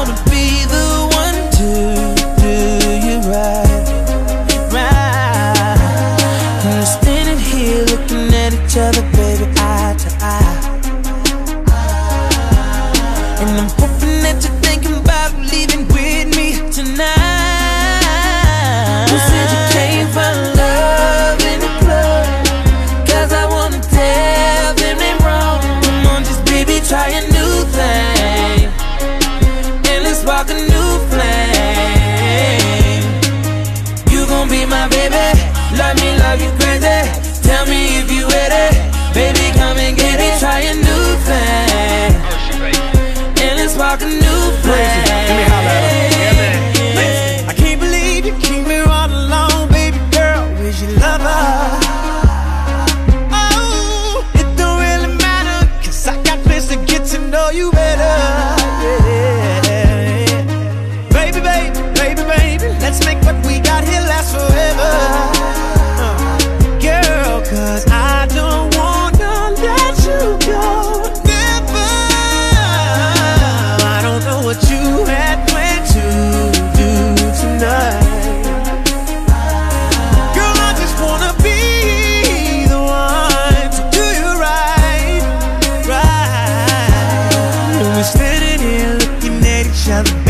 wanna be the one to do you right, right. We're standing here looking at each other. What we got here lasts forever. Girl, cause I don't wanna let you go. Never. I don't know what you had planned to do tonight. Standing here looking at each other.